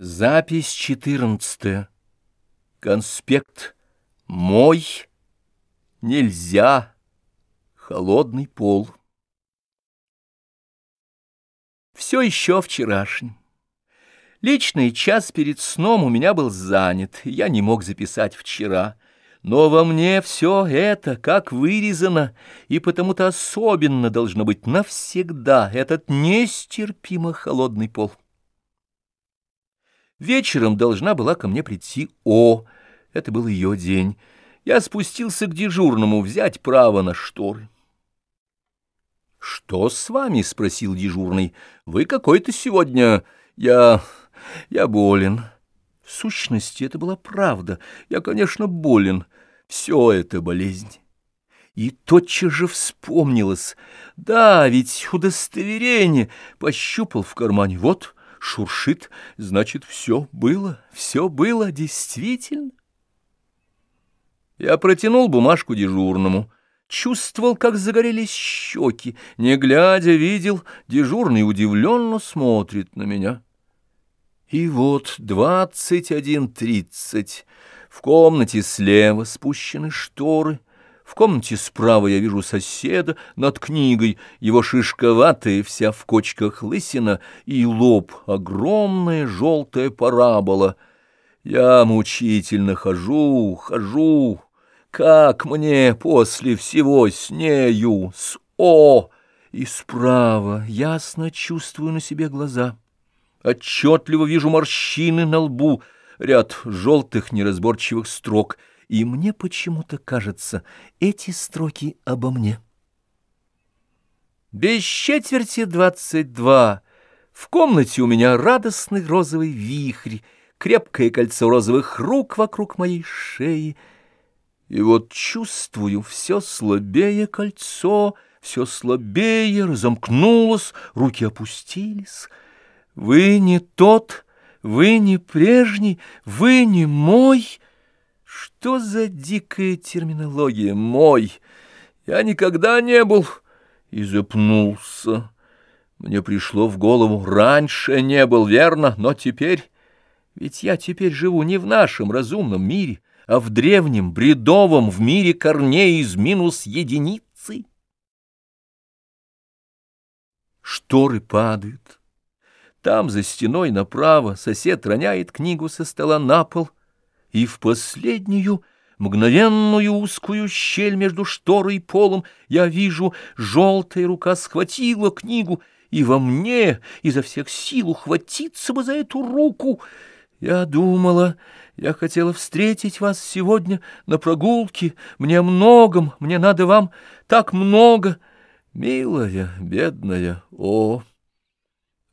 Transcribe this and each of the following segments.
Запись четырнадцатая. Конспект мой. Нельзя. Холодный пол. Все еще вчерашний. Личный час перед сном у меня был занят, я не мог записать вчера. Но во мне все это как вырезано, и потому-то особенно должно быть навсегда этот нестерпимо холодный пол. Вечером должна была ко мне прийти О. Это был ее день. Я спустился к дежурному взять право на шторы. «Что с вами?» — спросил дежурный. «Вы какой-то сегодня... Я... я болен». В сущности, это была правда. Я, конечно, болен. Все это болезнь. И тотчас же вспомнилось. Да, ведь удостоверение пощупал в кармане. Вот шуршит, значит, все было, все было действительно. Я протянул бумажку дежурному, чувствовал, как загорелись щеки, не глядя, видел, дежурный удивленно смотрит на меня. И вот двадцать один тридцать, в комнате слева спущены шторы — в комнате справа я вижу соседа над книгой, его шишковатая вся в кочках лысина и лоб, огромная желтая парабола. Я мучительно хожу, хожу, как мне после всего с нею, с О, и справа ясно чувствую на себе глаза. Отчетливо вижу морщины на лбу, ряд желтых неразборчивых строк — и мне почему-то кажется, эти строки обо мне. Без четверти двадцать два. В комнате у меня радостный розовый вихрь, крепкое кольцо розовых рук вокруг моей шеи. И вот чувствую, все слабее кольцо, все слабее разомкнулось, руки опустились. Вы не тот, вы не прежний, вы не мой — что за дикая терминология? Мой! Я никогда не был... И запнулся. Мне пришло в голову, раньше не был, верно, но теперь... Ведь я теперь живу не в нашем разумном мире, а в древнем, бредовом, в мире корней из минус единицы. Шторы падают. Там, за стеной направо, сосед роняет книгу со стола на пол — и в последнюю мгновенную узкую щель между шторой и полом я вижу, желтая рука схватила книгу, и во мне изо всех сил ухватиться бы за эту руку. Я думала, я хотела встретить вас сегодня на прогулке, мне многом, мне надо вам так много. Милая, бедная, о!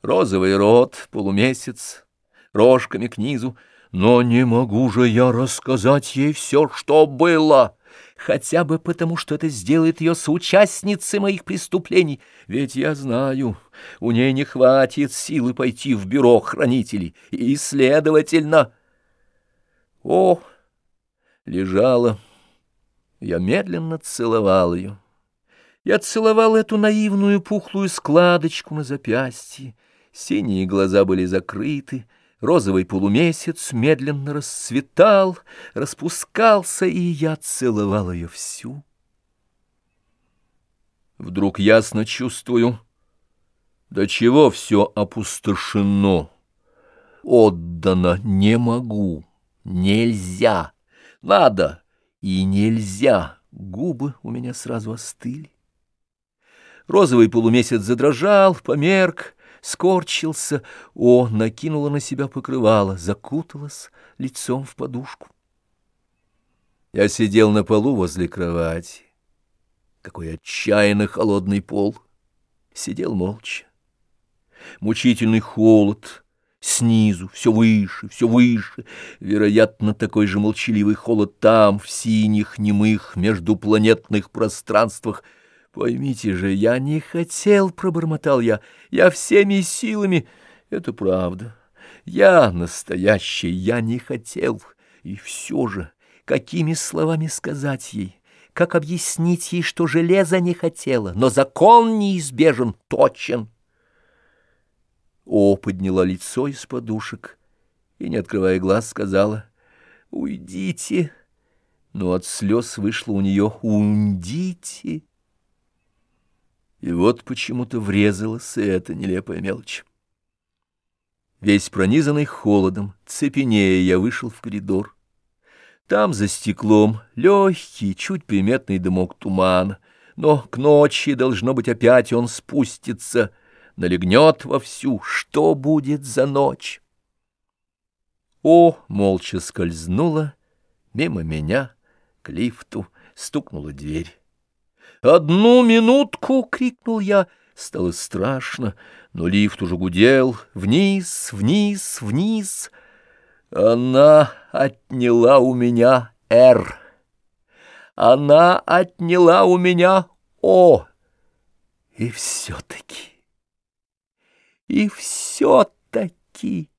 Розовый рот, полумесяц, рожками к низу — но не могу же я рассказать ей все, что было, хотя бы потому, что это сделает ее соучастницей моих преступлений, ведь я знаю, у ней не хватит силы пойти в бюро хранителей, и, следовательно... О, лежала, я медленно целовал ее. Я целовал эту наивную пухлую складочку на запястье, синие глаза были закрыты, розовый полумесяц медленно расцветал, распускался, и я целовал ее всю. Вдруг ясно чувствую, до чего все опустошено, отдано не могу, нельзя, надо и нельзя, губы у меня сразу остыли. Розовый полумесяц задрожал, померк, скорчился, о, накинула на себя покрывало, закуталась лицом в подушку. Я сидел на полу возле кровати. Какой отчаянно холодный пол. Сидел молча. Мучительный холод — снизу, все выше, все выше. Вероятно, такой же молчаливый холод там, в синих, немых, междупланетных пространствах — Поймите же, я не хотел, пробормотал я, я всеми силами. Это правда. Я настоящий, я не хотел. И все же, какими словами сказать ей? Как объяснить ей, что железо не хотела, но закон неизбежен, точен? О, подняла лицо из подушек и, не открывая глаз, сказала «Уйдите!» Но от слез вышло у нее «Ундите!» И вот почему-то врезалась эта нелепая мелочь. Весь пронизанный холодом, цепенея, я вышел в коридор. Там за стеклом легкий, чуть приметный дымок тумана, но к ночи, должно быть, опять он спустится, налегнет вовсю. Что будет за ночь? О, молча скользнула мимо меня к лифту, стукнула дверь. «Одну минутку!» — крикнул я. Стало страшно, но лифт уже гудел. Вниз, вниз, вниз. Она отняла у меня «Р». Она отняла у меня «О». И все-таки, и все-таки...